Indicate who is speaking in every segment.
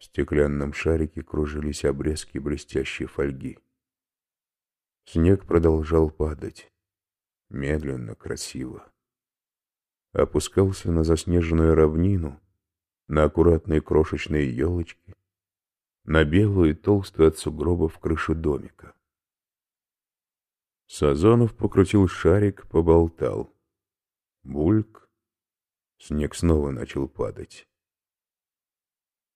Speaker 1: В стеклянном шарике кружились обрезки блестящей фольги. Снег продолжал падать. Медленно, красиво. Опускался на заснеженную равнину, на аккуратные крошечные елочки, на белую и толстую от сугробов крышу домика. Сазонов покрутил шарик, поболтал. Бульк. Снег снова начал падать.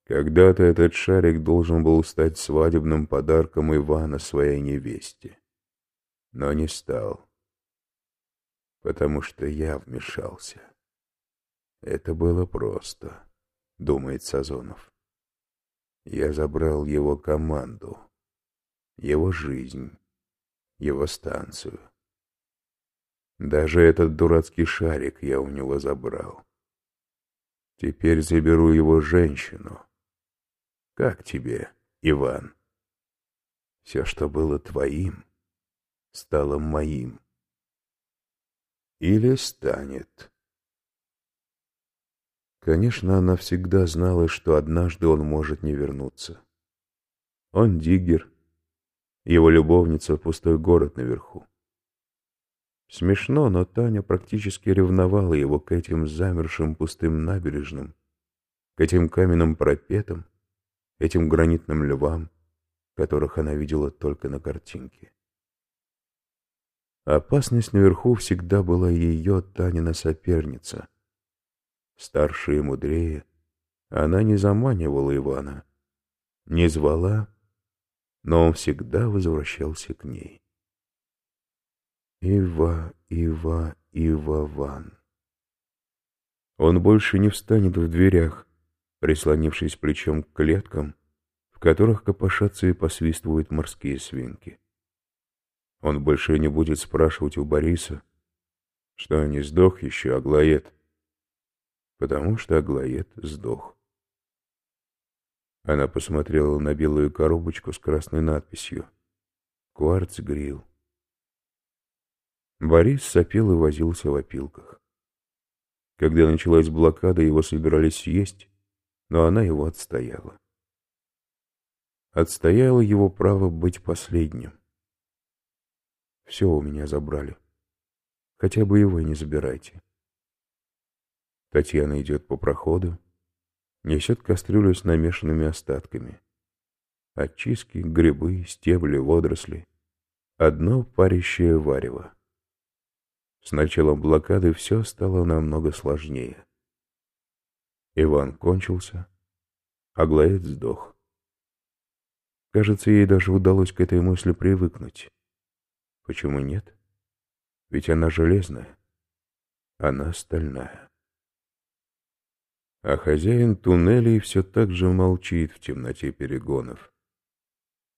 Speaker 1: Когда-то этот шарик должен был стать свадебным подарком Ивана своей невесте. Но не стал. Потому что я вмешался. Это было просто, думает Сазонов. Я забрал его команду, его жизнь, его станцию. Даже этот дурацкий шарик я у него забрал. Теперь заберу его женщину. Как тебе, Иван? Все, что было твоим, стало моим. Или станет. Конечно, она всегда знала, что однажды он может не вернуться. Он диггер, его любовница — пустой город наверху. Смешно, но Таня практически ревновала его к этим замершим пустым набережным, к этим каменным пропетам, этим гранитным львам, которых она видела только на картинке. Опасность наверху всегда была ее, Танина соперница. Старше и мудрее, она не заманивала Ивана, не звала, но он всегда возвращался к ней. Ива, Ива, Ива, Ван. Он больше не встанет в дверях, прислонившись плечом к клеткам, в которых копошатся и посвистывают морские свинки. Он больше не будет спрашивать у Бориса, что не сдох еще Аглоед, потому что Аглоед сдох. Она посмотрела на белую коробочку с красной надписью «Кварцгрилл». Борис сопел и возился в опилках. Когда началась блокада, его собирались съесть, но она его отстояла. Отстояла его право быть последним. Все у меня забрали. Хотя бы его не забирайте. Татьяна идет по проходу, несет кастрюлю с намешанными остатками. Очистки, грибы, стебли, водоросли. Одно парящее варево. С началом блокады все стало намного сложнее. Иван кончился, а Глаэт сдох. Кажется, ей даже удалось к этой мысли привыкнуть. Почему нет? Ведь она железная, она стальная. А хозяин туннелей все так же молчит в темноте перегонов.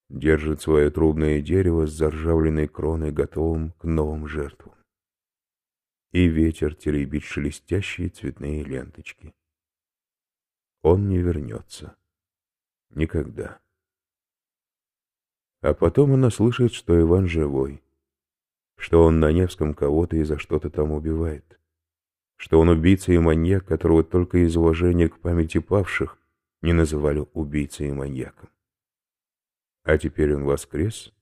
Speaker 1: Держит свое трубное дерево с заржавленной кроной, готовым к новым жертвам и ветер теребит шелестящие цветные ленточки. Он не вернется. Никогда. А потом она слышит, что Иван живой, что он на Невском кого-то и за что-то там убивает, что он убийца и маньяк, которого только из уважения к памяти павших не называли убийцей и маньяком. А теперь он воскрес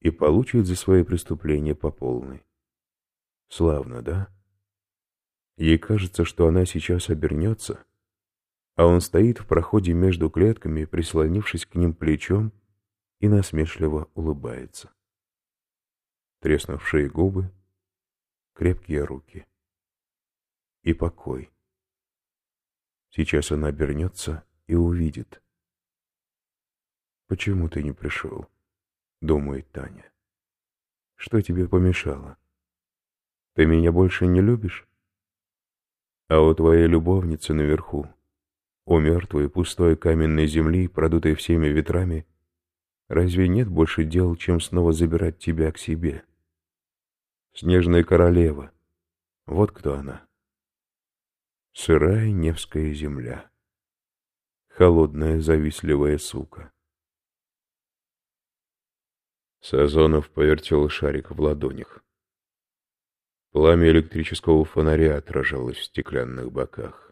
Speaker 1: и получит за свои преступления по полной. Славно, да? Ей кажется, что она сейчас обернется, а он стоит в проходе между клетками, прислонившись к ним плечом и насмешливо улыбается. Треснувшие губы, крепкие руки и покой. Сейчас она обернется и увидит. «Почему ты не пришел?» — думает Таня. «Что тебе помешало?» Ты меня больше не любишь? А у твоей любовницы наверху, у мертвой пустой каменной земли, продутой всеми ветрами, разве нет больше дел, чем снова забирать тебя к себе? Снежная королева, вот кто она. Сырая Невская земля, холодная завистливая сука. Сазонов повертел шарик в ладонях. Пламя электрического фонаря отражалось в стеклянных боках.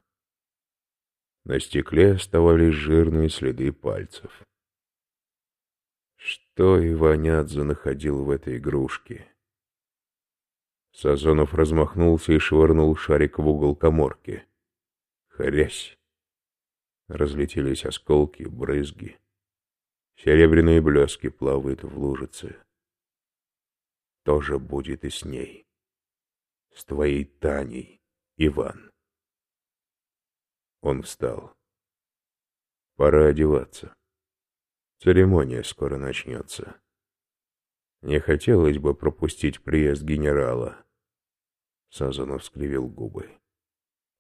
Speaker 1: На стекле оставались жирные следы пальцев. Что Иванядзе находил в этой игрушке? Сазонов размахнулся и швырнул шарик в угол коморки. Хрясь! Разлетелись осколки, брызги. Серебряные блески плавают в лужице. Тоже будет и с ней. С твоей Таней, Иван. Он встал. Пора одеваться. Церемония скоро начнется. Не хотелось бы пропустить приезд генерала. Сазанов скривил губы.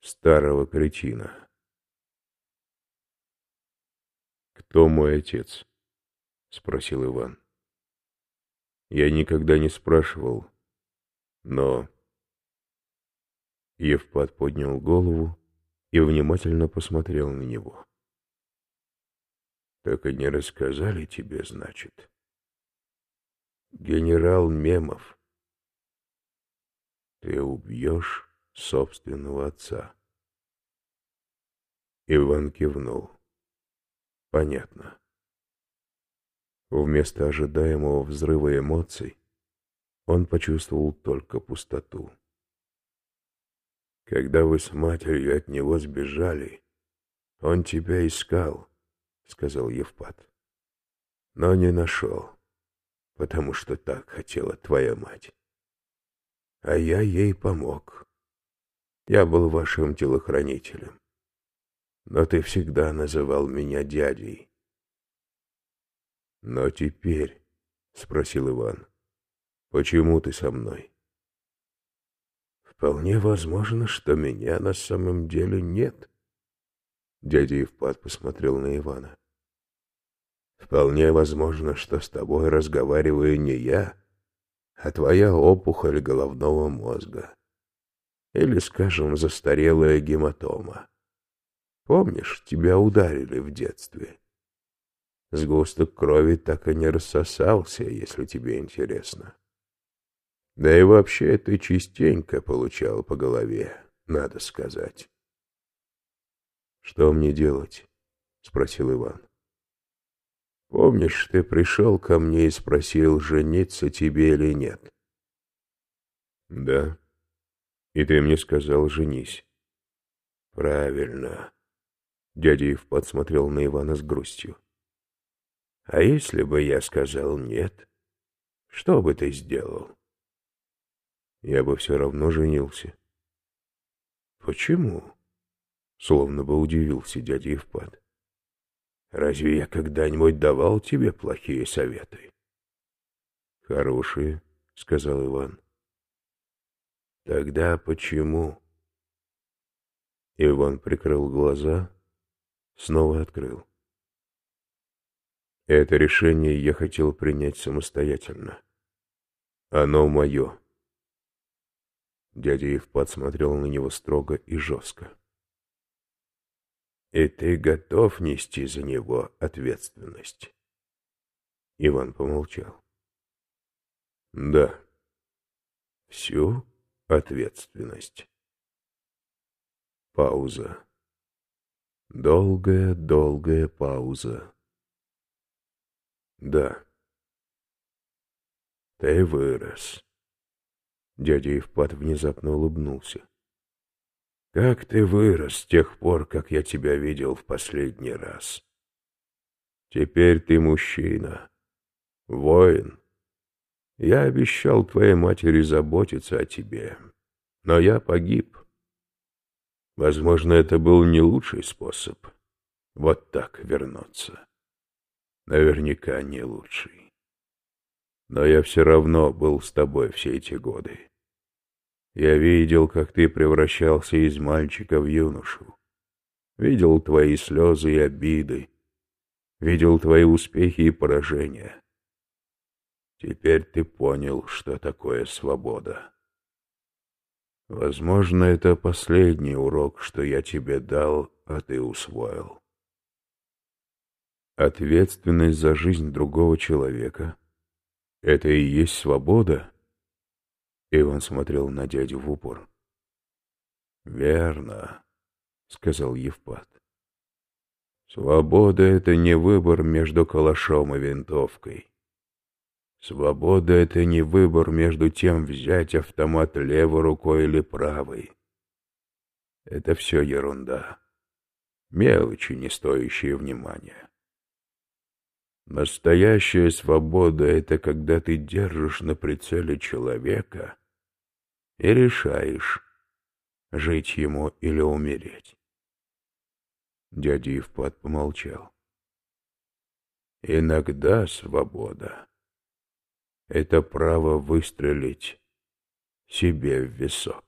Speaker 1: Старого кретина. «Кто мой отец?» — спросил Иван. «Я никогда не спрашивал, но...» Евпат поднял голову и внимательно посмотрел на него. Так и не рассказали тебе, значит? Генерал Мемов. Ты убьешь собственного отца. Иван кивнул. Понятно. Вместо ожидаемого взрыва эмоций он почувствовал только пустоту. Когда вы с матерью от него сбежали, он тебя искал, — сказал Евпат. «Но не нашел, потому что так хотела твоя мать. А я ей помог. Я был вашим телохранителем. Но ты всегда называл меня дядей». «Но теперь», — спросил Иван, — «почему ты со мной?» «Вполне возможно, что меня на самом деле нет», Дядя Евпат посмотрел на Ивана. «Вполне возможно, что с тобой разговариваю не я, а твоя опухоль головного мозга. Или, скажем, застарелая гематома. Помнишь, тебя ударили в детстве? Сгусток крови так и не рассосался, если тебе интересно. Да и вообще ты частенько получал по голове, надо сказать. «Что мне делать?» — спросил Иван. «Помнишь, ты пришел ко мне и спросил, жениться тебе или нет?» «Да. И ты мне сказал, женись». «Правильно». Дядя Евпат смотрел на Ивана с грустью. «А если бы я сказал нет, что бы ты сделал?» «Я бы все равно женился». «Почему?» Словно бы удивился дядя Евпат. «Разве я когда-нибудь давал тебе плохие советы?» «Хорошие», — сказал Иван. «Тогда почему?» Иван прикрыл глаза, снова открыл. Это решение я хотел принять самостоятельно. Оно мое. Дядя Евпат смотрел на него строго и жестко. И ты готов нести за него ответственность? Иван помолчал. Да. Всю ответственность. Пауза. Долгая-долгая пауза. Да. Ты вырос. Дядя Евпат внезапно улыбнулся. Как ты вырос с тех пор, как я тебя видел в последний раз. Теперь ты мужчина, воин. Я обещал твоей матери заботиться о тебе, но я погиб. Возможно, это был не лучший способ вот так вернуться. Наверняка не лучший. Но я все равно был с тобой все эти годы. Я видел, как ты превращался из мальчика в юношу. Видел твои слезы и обиды. Видел твои успехи и поражения. Теперь ты понял, что такое свобода. Возможно, это последний урок, что я тебе дал, а ты усвоил. Ответственность за жизнь другого человека — это и есть свобода? Иван смотрел на дядю в упор. «Верно», — сказал Евпат. Свобода — это не выбор между калашом и винтовкой. Свобода — это не выбор между тем, взять автомат левой рукой или правой. Это все ерунда. Мелочи, не стоящие внимания. Настоящая свобода — это когда ты держишь на прицеле человека и решаешь, жить ему или умереть. Дядя Евпат помолчал. Иногда свобода — это право выстрелить себе в висок.